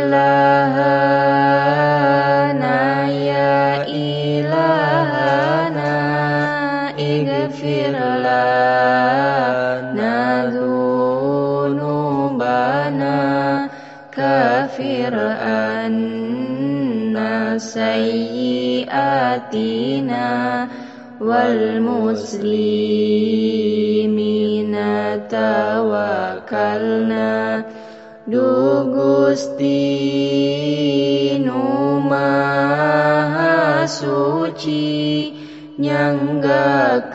ilahana ya ilahana ighfir lana dzunubana kafir anna sayyiatina wal muslimina tawakkalna Du Gusti nu maha suci nyanggakeun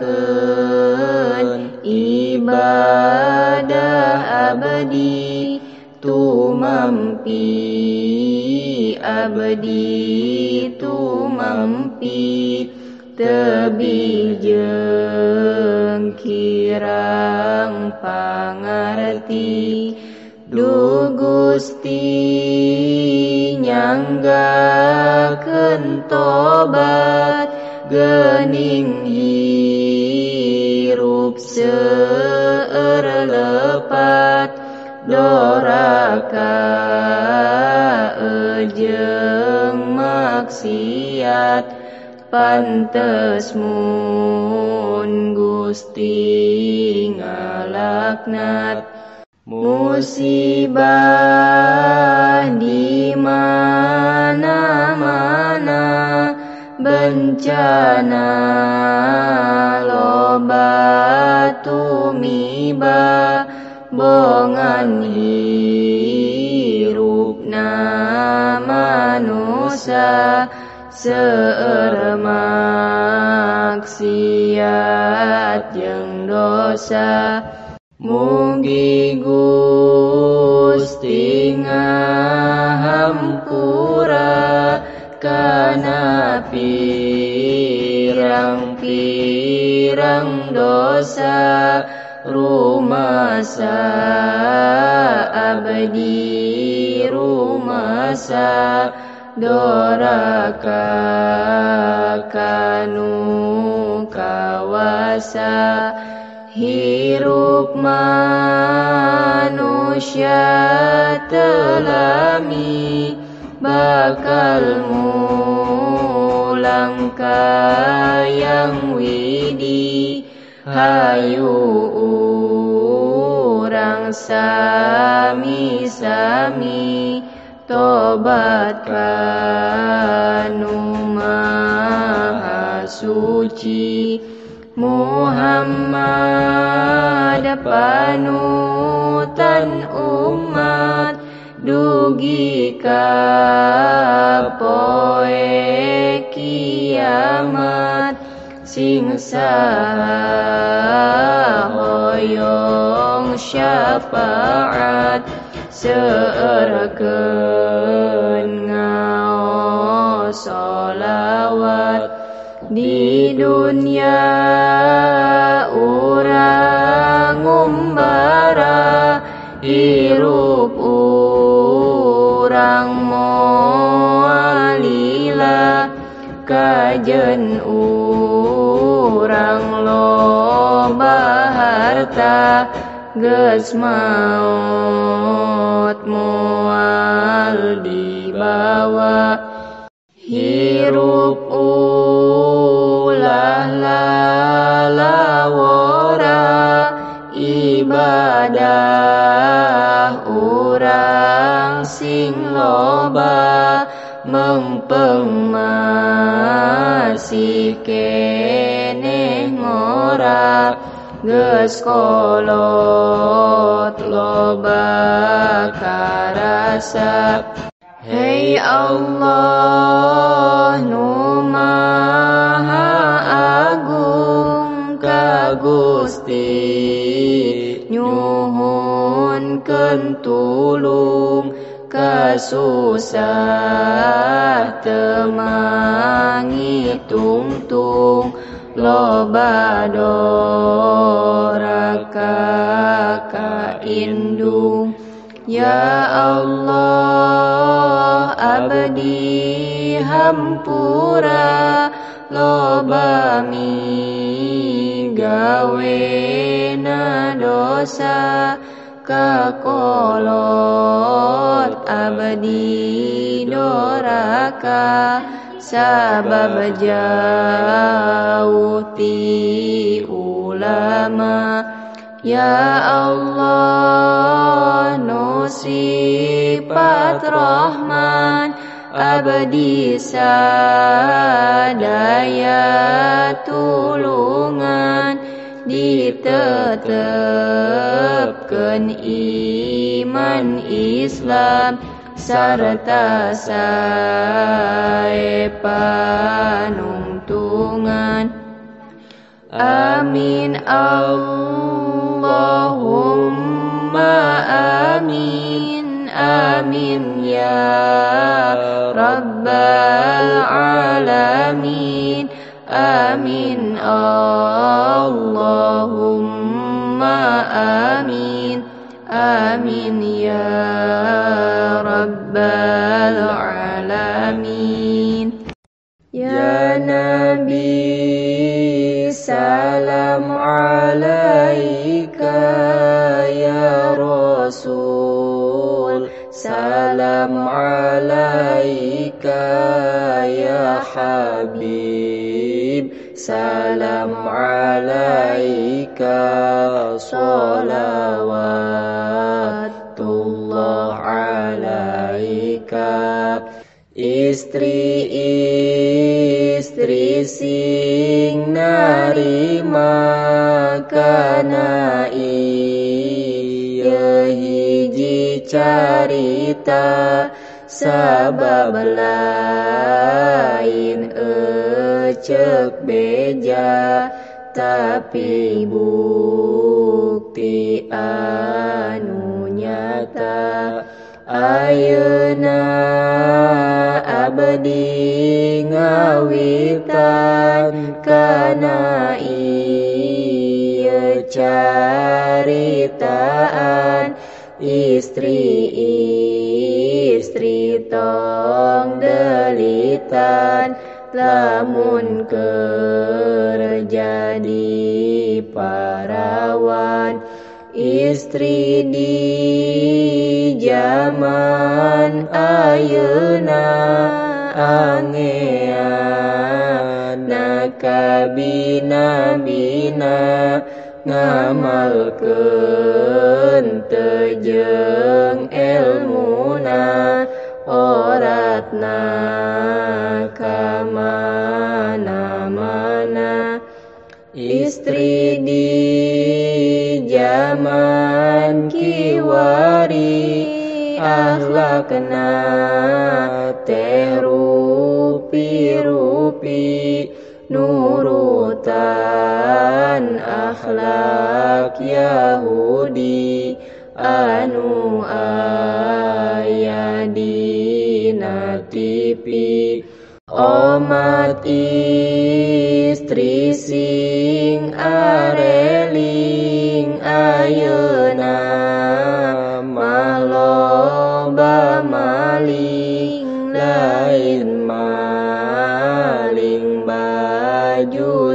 ibadah abdi tumampi abdi tumampi tebih jeung kirang pangarti Du Gusti nyanggakeun tobat gening hirup seueur lepat doraka ejeng maksiat pantes mun Gusti ngalaknat musibah di mana-mana bencana loba tumiba bongan hirupna manusia seueur jeung dosa Mugi Gusti ngahampura kana pirang-pirang dosa rumasa abdi rumasa doraka kanu kawasa Hirup manusia telami bakal mulang kayang widi. Hayu urang sami-sami tobat kanu maha suci Muhammad panutan umat dugi ka poe kiamat sing hoyong syafaat seurakeun ngao solawat di dunia urang umbara hirup urang moalila kajen urang loba harta geus maot moal dibawa hirup ulah lalawora ibadah urang sing loba mengpeng masih keneh ngora geus kolot loba karasa. Hei Allah nu Gusti nyuhun tulung kasusah temangi tungtung loba doraka ka indung Ya Allah abdi hampura loba mi gawe na dosa kakolot abadi doraka sabab jauh ti ulama. Ya Allah no sifat Rahman abdi sadaya tulungan ditetepkan iman Islam sarta sae panungtungan amin. Allahumma amin amin ya rabbal alamin amin Allahumma amin amin ya rabbal alamin ya nabi salam alaika ya rasul salam alaika ya habib. Salam alaika salawatullah alaika. Istri-istri sing iya hiji carita sabab lain ecek beja tapi bukti anu nyata ayeuna abdi ngawitan kana ieu caritaan istri-istri tong delitan lamun kerja di parawan. Istri di zaman ayeuna angean nakabina-bina ngamalkeun tejeng ilmuna oratna kamana-mana istri di zaman kiwari akhlakna teh rupi-rupi nurutan akhlak Yahudi. Anu aya dina TV Omat istri sing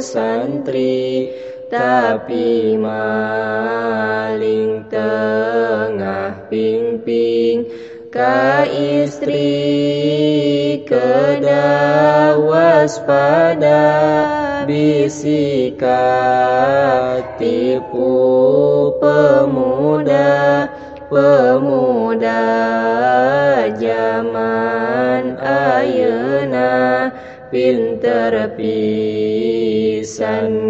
santri tapi maling tengah ping-ping ka istri kedah waspada bisikat tipu pemuda pemuda zaman ayeuna pinter pisan ngarayuna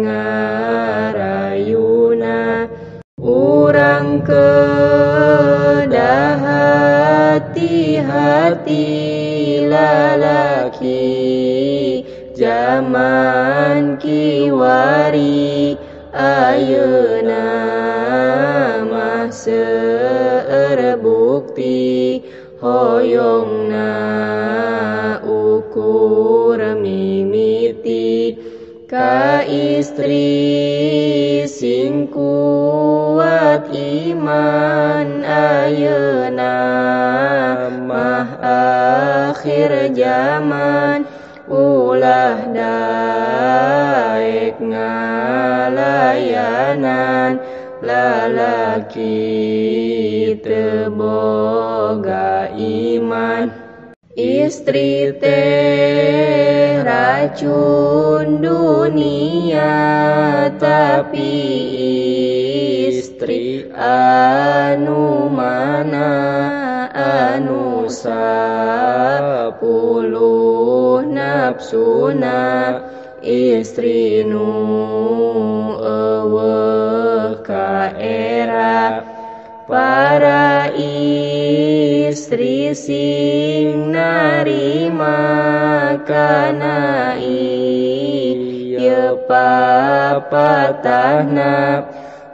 istri sing kuat iman ayeuna mah akhir zaman Istri teh racun dunia tapi istri anu mana anu sapuluh nafsuna istri nu eueuh ka era para istri sing narima kana ieu papatahna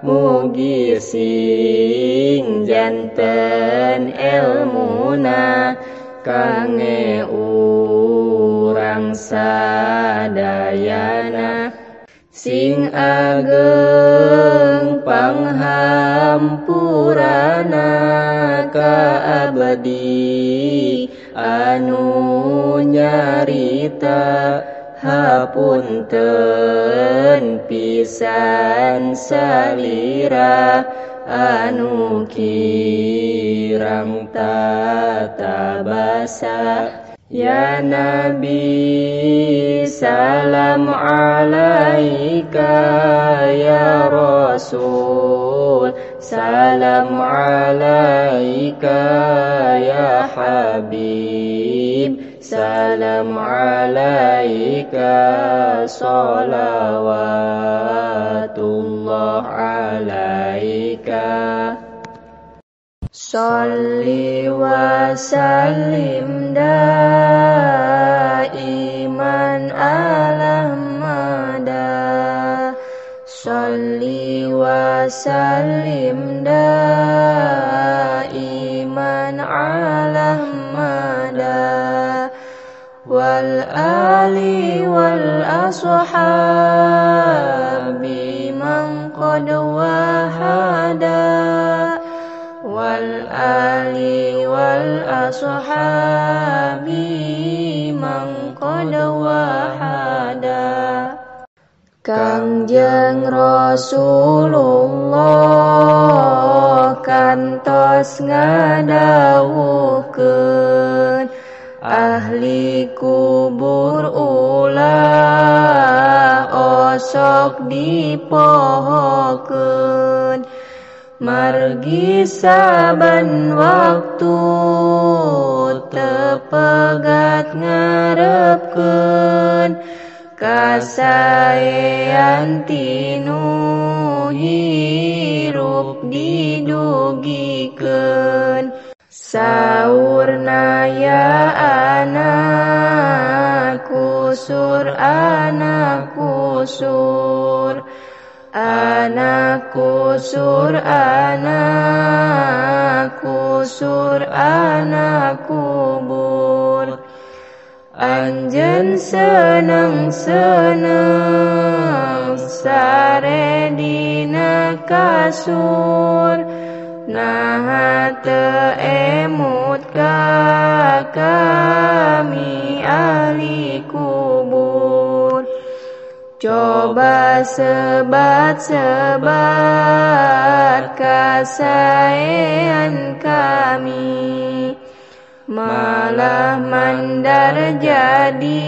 mugi sing janten elmuna kange urang sadayana sing ageng pangha panghampurana ka abdi anu nyarita hapunten pisan salira anu kirang tata basa. Ya Nabi salam alaika ya Rasul salam alaika ya Habib salam alaika salawatullah alaika Salli wa sallim daiman Salli wa sallim daiman ala mada Wal ali wal ashabi man qad wahada wal Kangjeng Rasulullah kantos ngadawuhkeun ahli kubur ulah osok dipohokeun. Margi saban waktu tepegat ngarepkeun kasaean tinu hirup didugikeun saurna ya anak kusur anak kusur anak kusur anak kusur anak kubur Anjen seneng seneng sare dina kasur. Nah emut ka kami ahli kubur. Coba sebat-sebat kasaean kami Malah mandar jadi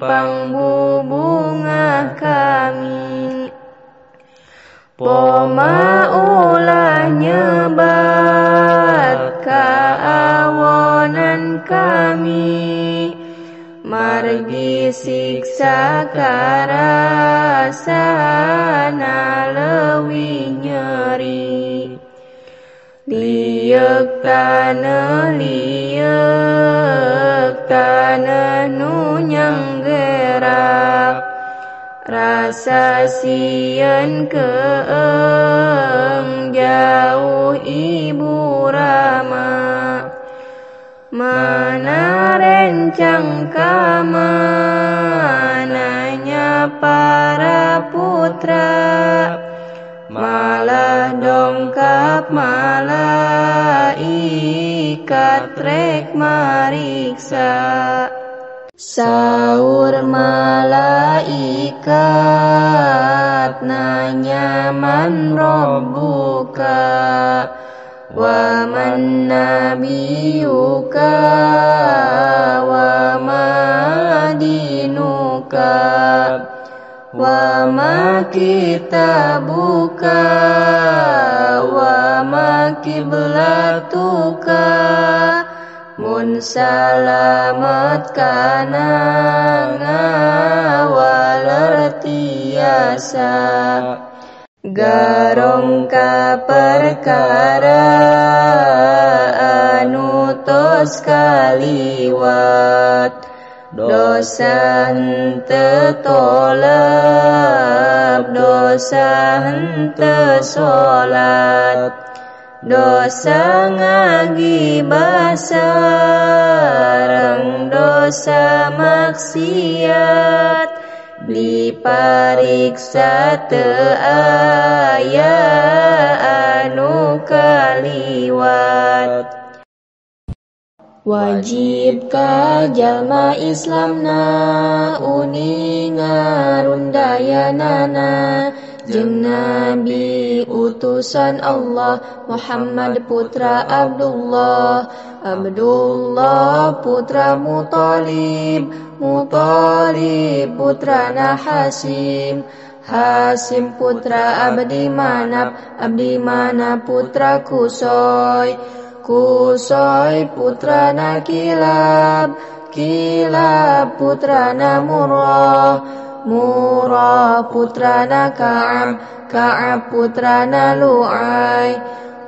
pangbubungah kami. Poma ulah nyebat kaawonan kami. Margi siksa karasana lewi nyeri Liek tanah liek tanah nu gerak Rasa sieun keeng jauh ibu rama Mana rencang kamananya para putra Malah dongkap malah ikat rek mariksa. Saur malaikat nanya man robuka. Wa man nabiyuka Wa ma dinuka Kitabuka Wa ma kiblatuka Mun salamat kana ngawal tiasa Garong ka perkara anu tos kaliwat Dosa hente tolep dosa hente solat dosa ngagi basarang dosa maksiat. Dipariksa te aya anu kaliwat Wajib ka jalma Islamna uninga rundayanana Jeng Nabi utusan Allah Muhammad putra Abdullah. Abdullah putra Mutalib Mutalib putra Hasim Hasim putra Abdi Manap Abdi Manap putra Kusoy Kusoy putra Kilab Kilab putra Murrah Murah putrana Ka'ab Ka'ab putrana Lu'ai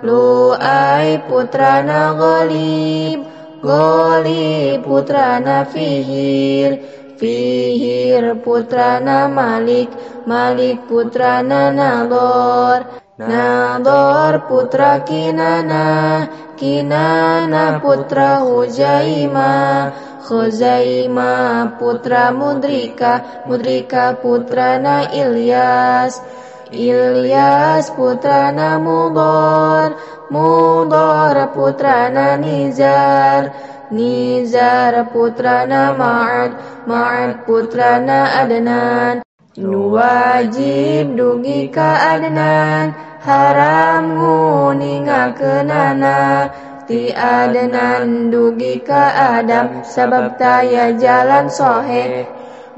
Lu'ai putrana Ghalib Ghalib putrana Fihir Fihir putrana Malik Malik putrana Nador Nador putra Kinana Kinana putra Hujaimah Khuzaimah putra Mudrika Mudrika putrana Ilyas. Ilyas putrana Mudor Mudor putrana Nizar. Nizar putrana Ma'ad Ma'ad putrana Adnan. Nuwajib dungi ka Adnan Haram nguningakenana Ti adenan dugi ka Adam sabab taya jalan sohe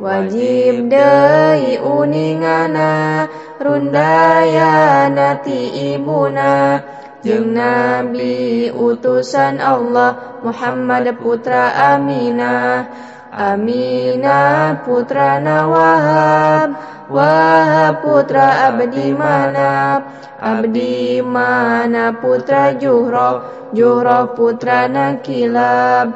Wajib dei uningana rundayana ti ibuna. Jeung Nabi utusan Allah Muhammad putra Aminah. Aminah putra Wahab Wahab putra Abdi Manap Abdi Mana putra Juhro? Juro putra kilab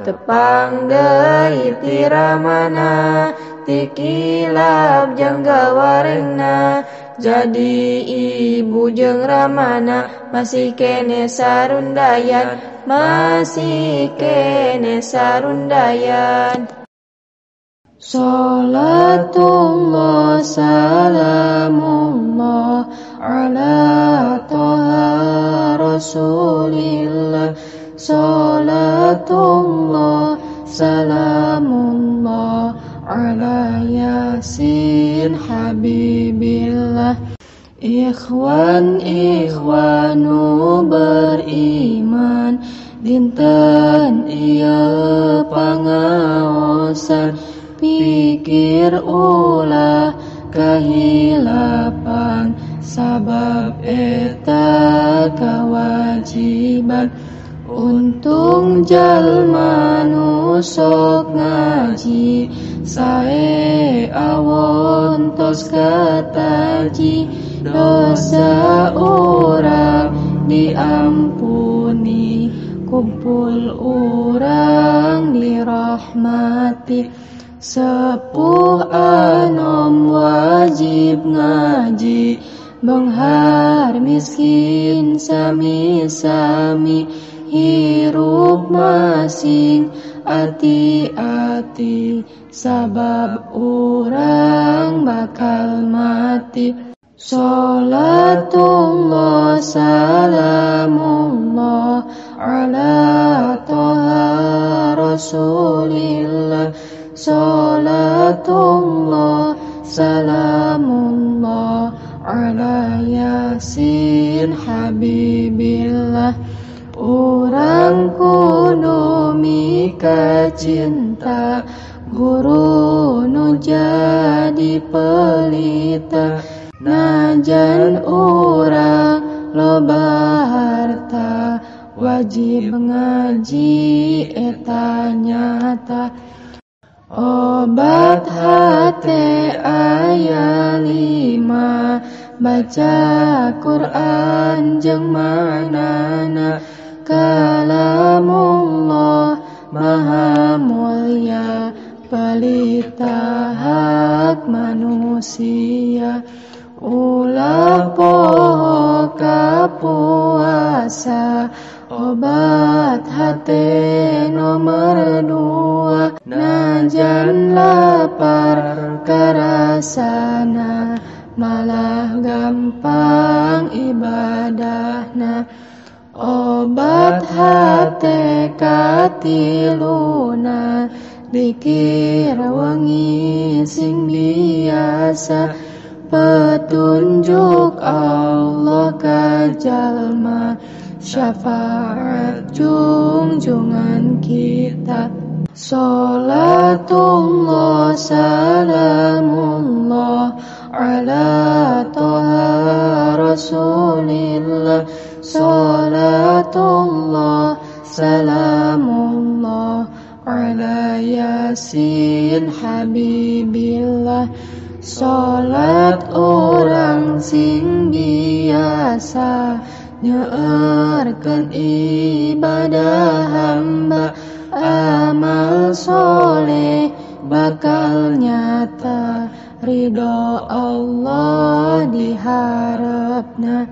tepang deui tiramana tikilab jangga warengna jadi ibu jeng ramana masih kene sarundayan masih kene sarundayan Salatullah salamullah ala toha rasulillah. Salatullah salamullah ala yasin habibillah. Ikhwan ikhwanu beriman Dinten iya pangaosan pikir ulah kehilapan sabab eta kewajiban. Untung jalma nusok ngaji sae awon tos kataji dosa orang diampuni kumpul orang dirahmati Sepuh anom wajib ngaji Menghar miskin sami-sami Hirup masing ati-ati Sabab orang bakal mati. Salatullah salamullah Ala toha rasulillah Salatullah Salamullah Ala Yasin Habibillah Orang kuno Mika cinta Guru nu jadi pelita Najan orang loba harta Wajib ngaji etanya ta obat hati ayat lima. Baca Quran jeng manana. Kalamullah maha mulia. Pelita hak manusia. Ulah poho kapuasa obat hati nomor dua najan lapar kerasana malah gampang ibadahna. Obat hati katiluna dikir wangi sing biasa. Petunjuk Allah ka jalma syafaat junjungan kita. Salatullah salamullah ala toha rasulillah. Salatullah salamullah ala yasin habibillah. Salat orang sing biasa nyeerkeun ibadah hamba amal soleh bakal nyata ridho Allah diharapna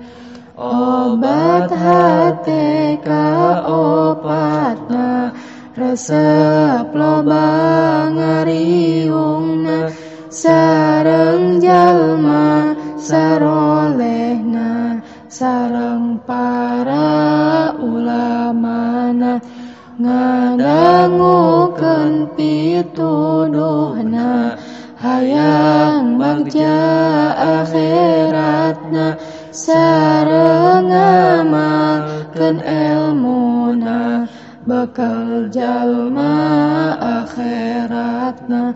obat hati ka opatna resep loba ngariungna sareng jalma sarolehna sareng para ulamana ngadangukeun pituduhna. Hayang bagja akhiratna sareng ngamalkeun ilmuna. Bakal jalma akhiratna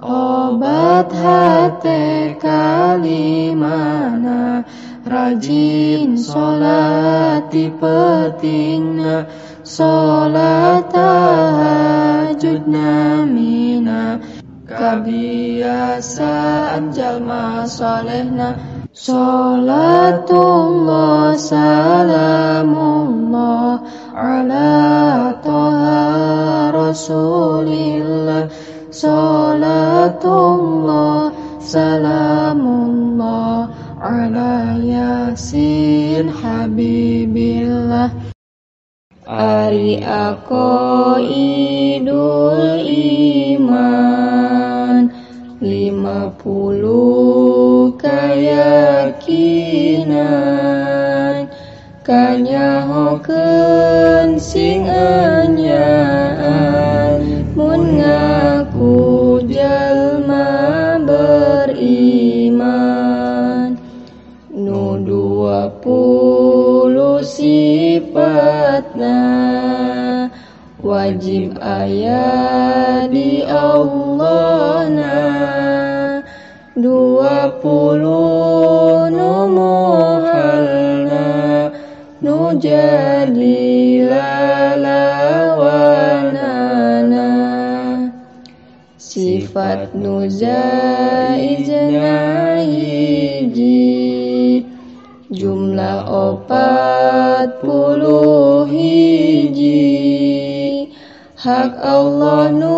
obat hati kalimana rajin sholat petingna sholat tahajud namina kebiasaan jalma solehna Salatullah salamullah ala toha rasulillah. Salatullah salamullah ala yasin habibillah. Ari ako idul iman. Lima puluh keyakinan. Kanyahokeun sing anyaan sifatna wajib aya di Allah na dua puluh nu muhalna nu jadi lalawanana sifat nu zaizna hiji. Jumlah opat puluh hiji. Hak Allah nu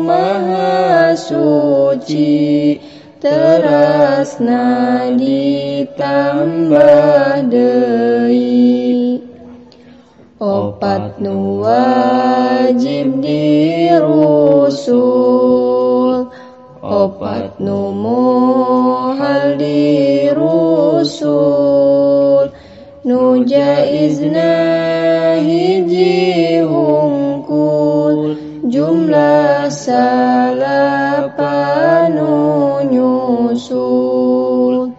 maha suci terasna ditambah deui opat nu wajib dirusul opat nu mohal dirusul nu jaizna hiji hungkul jumlah salapanu nyusul.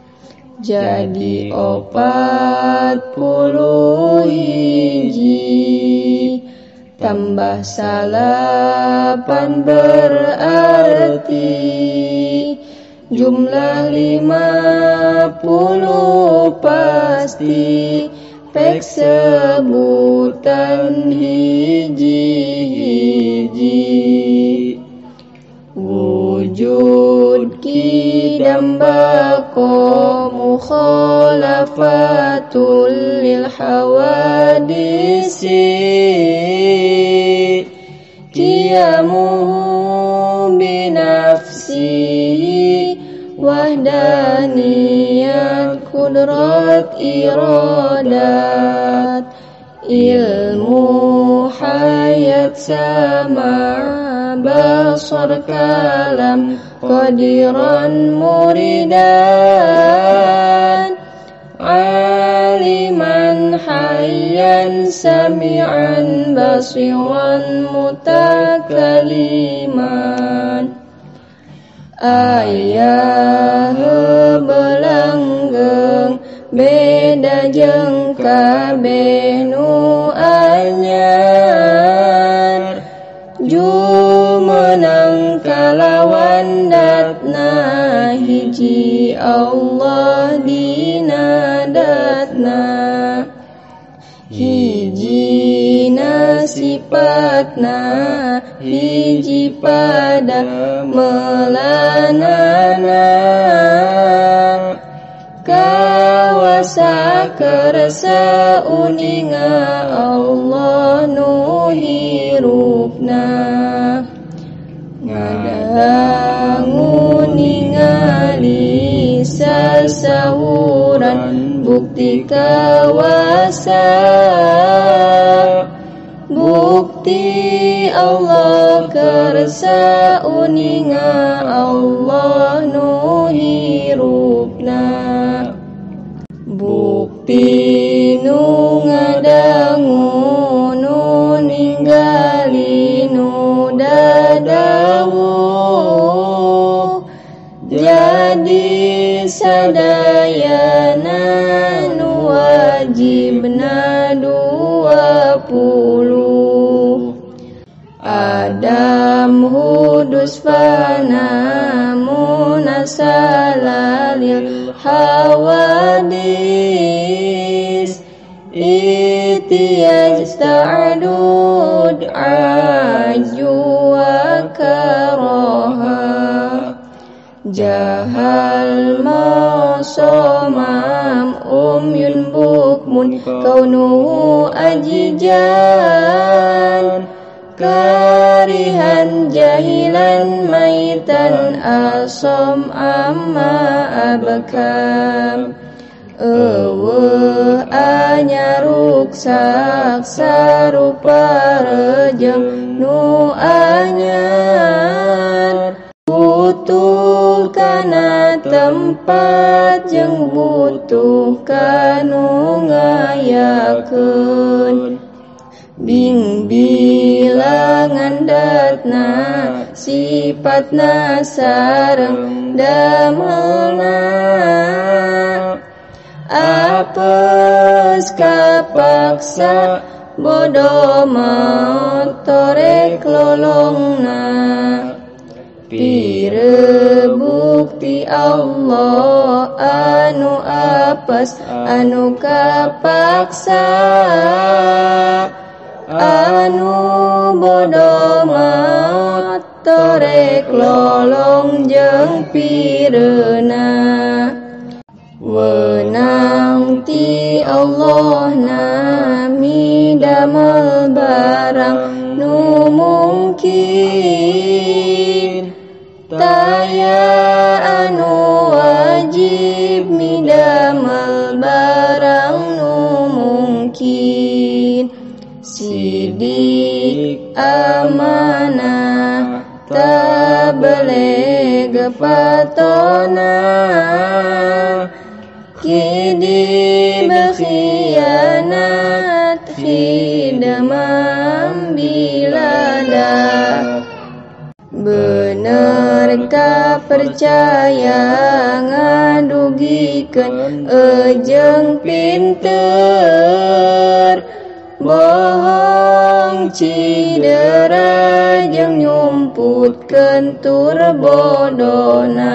Jadi opat puluh hiji. Tambah salapan berarti jumlah lima puluh pasti pek sebutan hiji-hiji. Wujud kidam bako mukhalafatul lil hawadisi. Kiamu kudrat iradat ilmu hayat sama basar kalam qadiran muridan. Aliman hayyan sami'an basiran mutakaliman. Ayah belanggeng beda jeung kabeh nu anyar jumenang kalawan datna hiji Allah dina datna. Hiji sifatna hiji pada melanana kerasa uninga Allah nu hirupna ngadangu ningali sasahuran bukti kawasa bukti Allah kersa uninga hudus fana munasalalil hawadis. Itiyaj ta'dud aju wa karaha Jahal masomam umyun bukmun kaunuhu ajijan Karihan jahilan maitan asom amma abakam Eueuh anyaruk saksa rupa rejeng nu anyar butuh kana tempat jeung butuh kanu ngayakeun sifatna sareng damelna apes kapaksa bodo motorek lolongna. Pire bukti Allah anu apes anu kapaksa. Anu bodo torek lolong jeung pirena. Wenang ti Allah nami damel barang patona kidi berkhianat. Khidamam bilada bener ka percaya ngadugikeun ejeng pinter? Bohong cidera jeung nyumputkeun tur bodona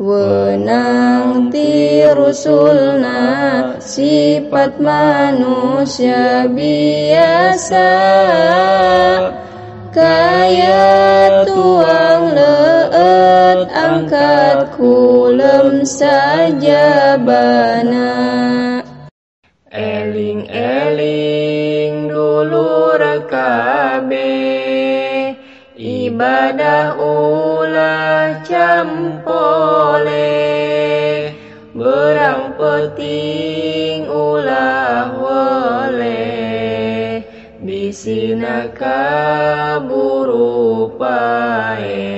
Wenang ti rusulna sifat manusia biasa. Kaya tuang leet angkat kulem saja bana Ibadah ulah campole Berang peting ulah wole. Bisina kaburu pae.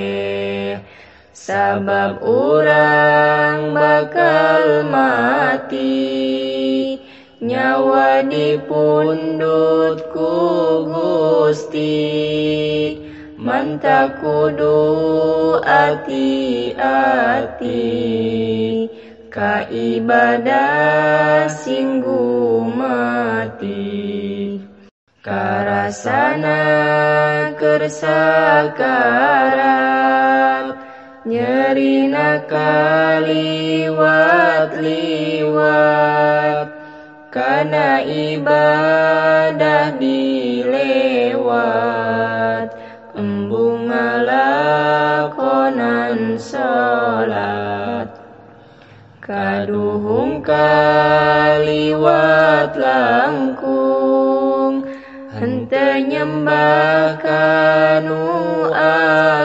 Sabab urang bakal mati Nyawa dipundut ku Gusti Manta kudu ati-ati Ka ibadah singgu mati. Karasana kersakarat Nyerina kaliwat-liwat. Karena ibadah dilewat salat. Kaduhung kaliwat langkung Hente nyembah kanu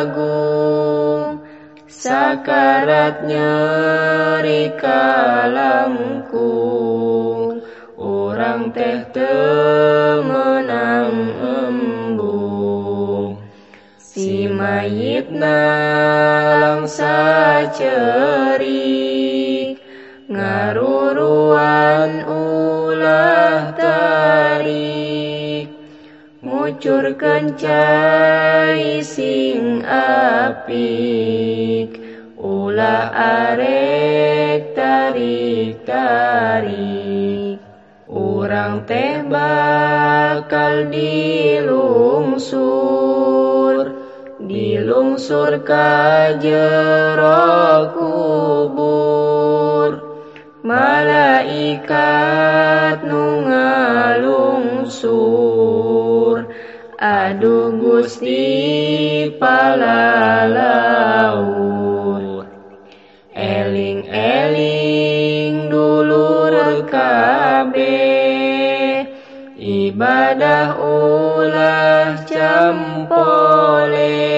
agung. Sakarat nyeri kalangkung Orang teh temenang mayitna langsa cerik Ngaruruan ulah tarik. Ngucurkan cai sing apik Ulah arek tarik-tarik. Urang teh bakal dilungsur Dilungsur ka jero kubur Malaikat nu ngalungsur. Aduh Gusti palalaur. Eling-eling dulur kabeh Ibadah ulah Berang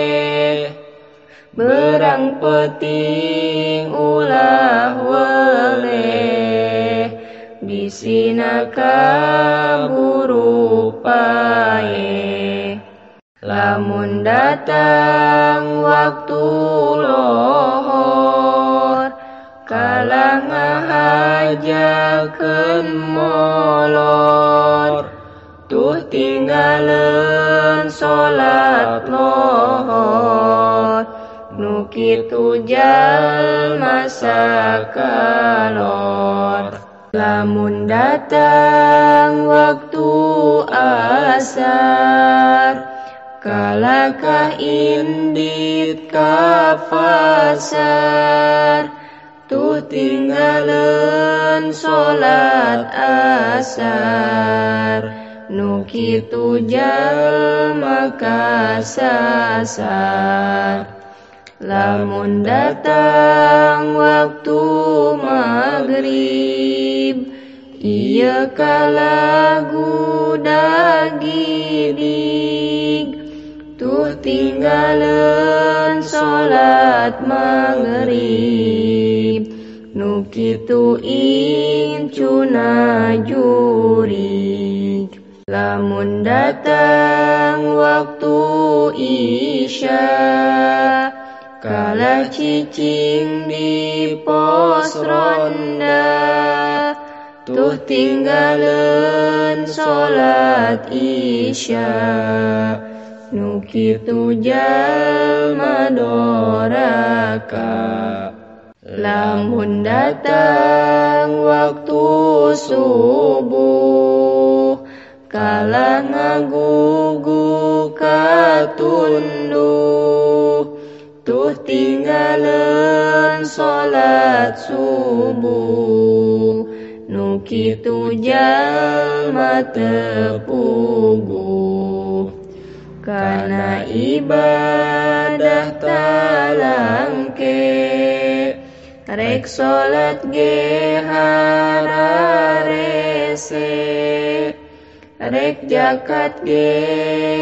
peting ulah wele Bisina kaburu pae Lamun datang waktu lohor Kalah ngahajakeun molor. Tuh tinggalen salat lohor Nu kitu jalma sakalor Lamun datang waktu asar Kalakah indit ka pasar Tuh tinggalen salat asar. Nu kitu jalma kasasar Lamun datang waktu maghrib Iya kalagu dagidig Tuh tinggalen salat maghrib Nu kitu incuna jurig. Lamun datang waktu isya Kala cicing di pos ronda Tuh tinggalen salat isya. Nu kitu jalma doraka Lamun datang waktu subuh kalah ngagugu katunduh tuh tinggalan salat subuh. Nu kitu jalma tepuguh kana ibadah talangke rek salat ge hararese rek jakat ge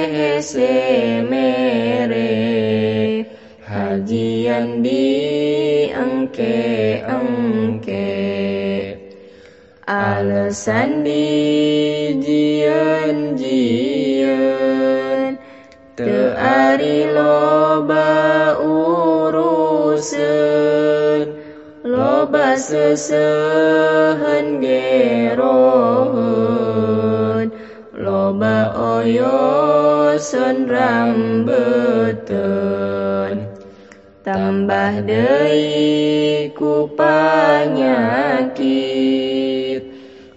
hese mere hajian di engke-engke alasan di jian-jian teari loba urusan. Loba sesehen gerohen loba oyosan rambeten tambah deui ku panyakit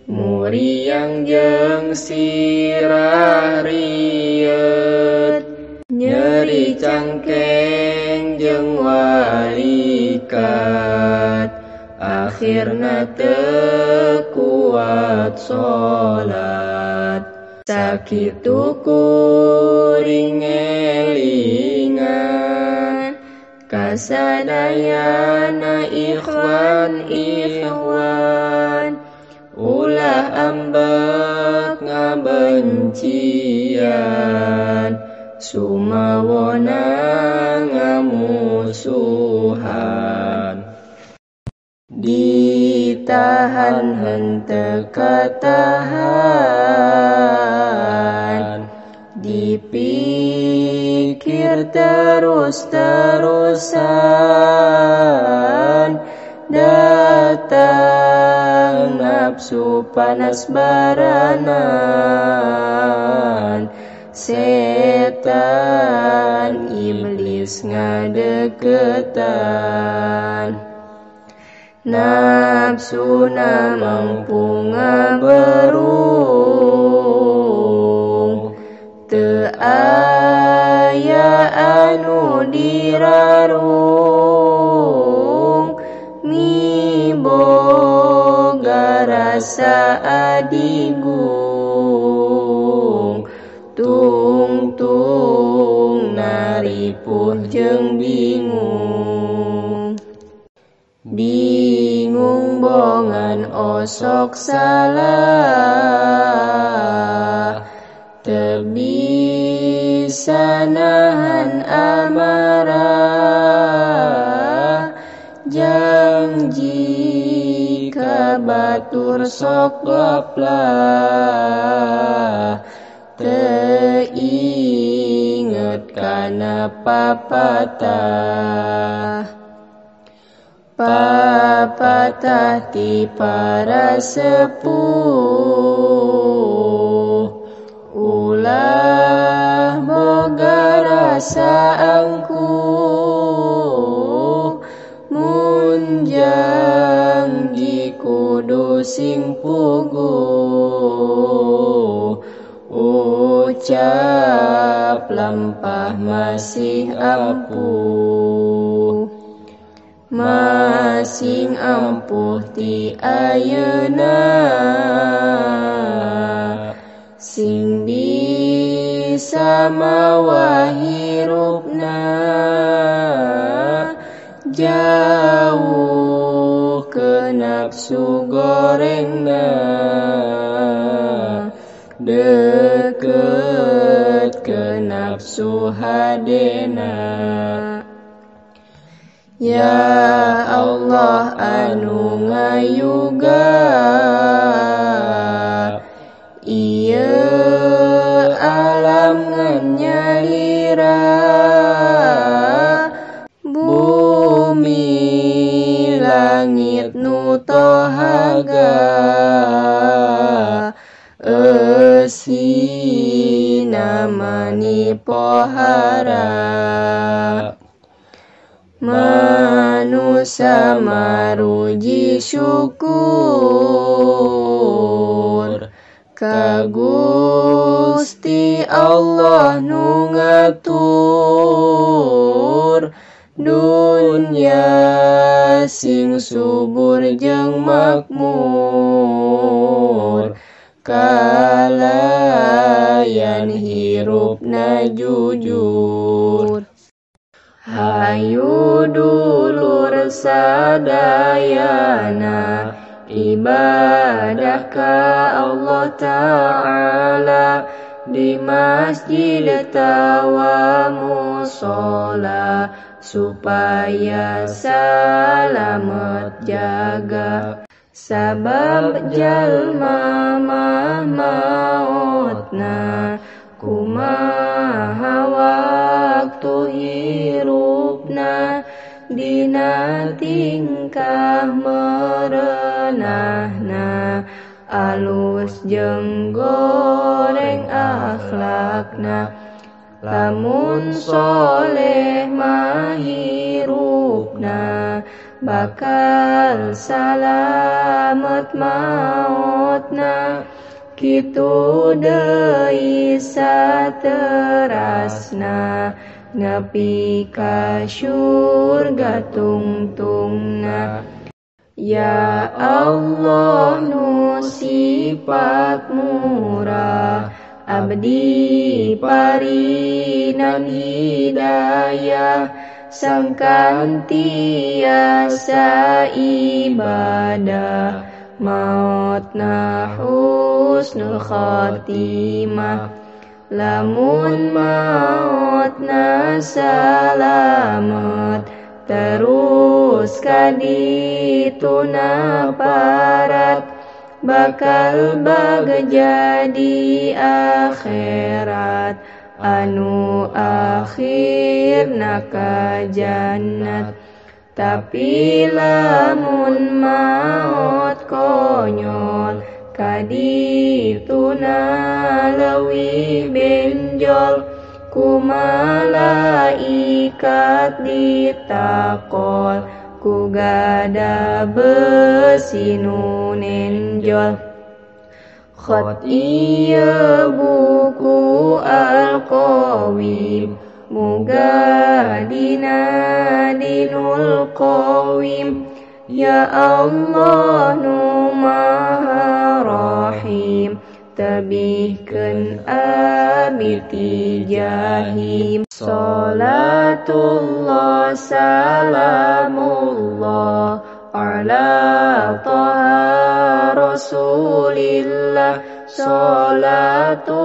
muriang jeung sirah riet. Nyeri cangkeng jeung walikat akhirna teu kuat salat sakitu kuring elingan kasadayana ikhwan ikhwan. Ulah ambek ngabencian. Sumawona ngamusuhan. Ditahan henteu katahan dipikir terus-terusan datang nafsu panas baranan. Setan iblis ngadeketan nafsu na mampu ngaberung dirarung miboga rasa adigung. Tungtung naripuh jeung bingung. Bingung bongan osok salah. Teu bisa nahan amarah janji ka batur sok laplah teinget kana papatah papatah ti para sepuh? Ulah boga rasa angkuh mun janji kudu sing puguh ucap lampah masih ampuh. Masing ampuh ti ayeuna sing bisa mawa hirupna jauh ke nafsu gorengna deket ke nafsu hadena. Ya Allah anu ngayuga nganyalira Bumi langit nu tohaga Esi namani pohara. Manusia maruji syukur Ka Gusti Allah nu ngatur dunya sing subur jeung makmur. Kalayan hirupna jujur. Hayu dulur sadayana ibadah ka Allah Ta'ala di masjid tawa musola supaya selamat jaga? Sabab jalma mah mautna kumaha waktu hirupna Dina tingkah merenahna alus jeng goreng akhlakna. Lamun soleh mahirupna bakal salamet mautna. Kitu deui saterasna nepi ka syurga tungtungna. Ya Allah nu sifat murah. Abdi parinan hidayah. Sangkan tiasa ibadah. Mautna husnul khatimah lamun mautna salamet terus kadituna parat bakal bag jadi akhirat. Anu akhir naka jannat. Tapi lamun maut konyol kadituna lewi benjol ku malaikat ditakol ku gada besi nu nenjol. Khot iya buku al-qawim Muga dina dinul qawim. Ya Allah nu maha rahim tabihkeun abdi jahim. Salatullah salamullah. Ala taha rasulillah. Salatullah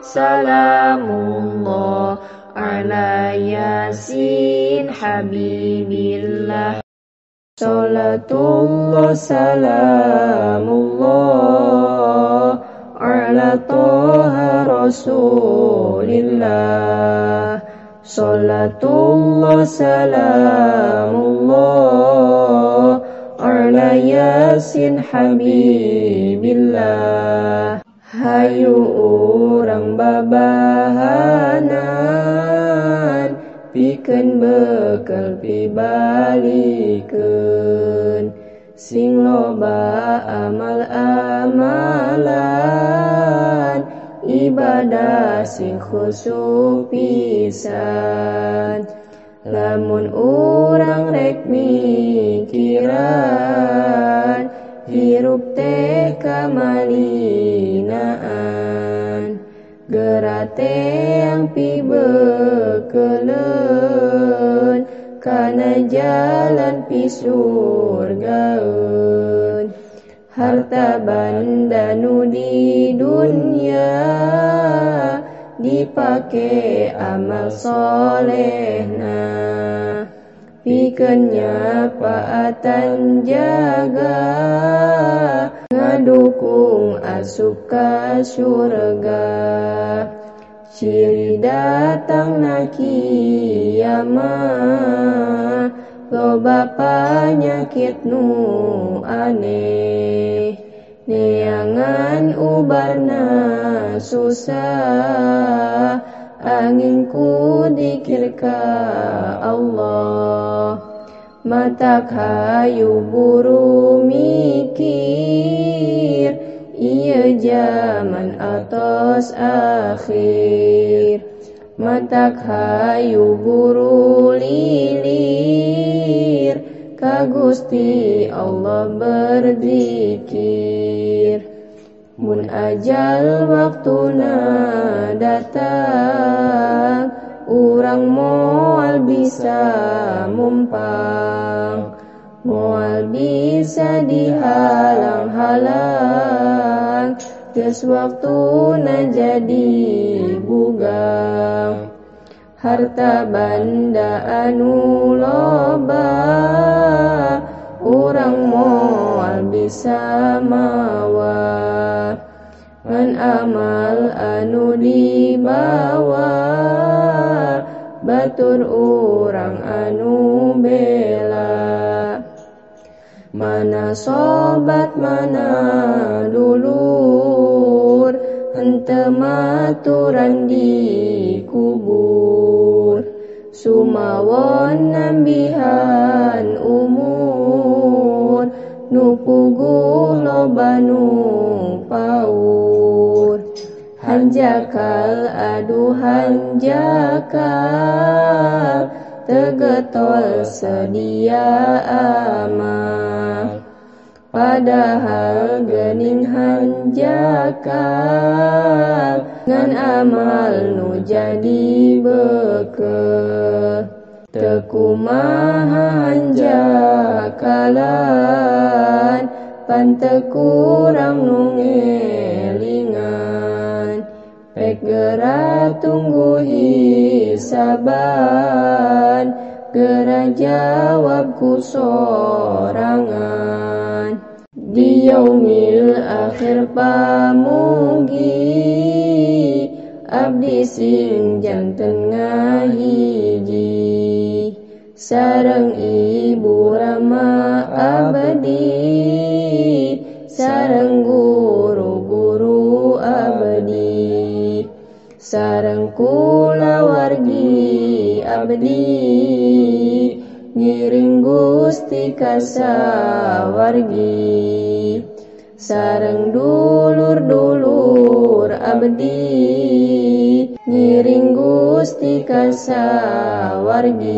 salamullah. Ala yasin habibillah. Salatullah salamullah rasulillah. Salatullah salamullah ala yasin habibillah. Hayu urang babahanan pikeun bekal pibalikeun sing loba amal-amalan ibadah sing khusyuk pisan. Lamun urang rek mikiran hirup teh kamalinaan gerate yang pibekeleun kana jalan pisurgaun harta banda nu di dunia dipake amal solehna. Pikeun nyapaatan jaga ngadukung asup ka surga. Ciri datang na kiamat loba panyakit nu aneh neangan ubarna susah angin ku dikir ka Allah. Mata kayu buru mikir Ia zaman atas akhir. Matak hayu buru lilir Kagusti Allah berzikir Mun ajal waktuna datang Urang moal bisa mumpang. Moal bisa dihalang-halang Ges waktu jadi bugang Harta banda anu loba Urang moal bisa mawa Ngan amal anu dibawa Batur urang anu bela. Mana sobat mana dulur Hente maturan di kubur. Sumawon nambihan umur Nupugu lobanu paur Hanjakal aduh hanjakal Tegetol sedia amal Padahal gening hanjakal Ngan amal nu jadi beke Tekumaha hanjakalan Pantekurang nungelingan Gerak tunggu hisaban. Gerak jawab ku sorangan. Di yaumil akhir pamugi Abdi sing janten ngahiji Sarang ibu rama abadi Sarang guru-guru Sarang kula wargi abdi Ngiring gusti kasawargi. Sarang dulur-dulur abdi Ngiring gusti kasawargi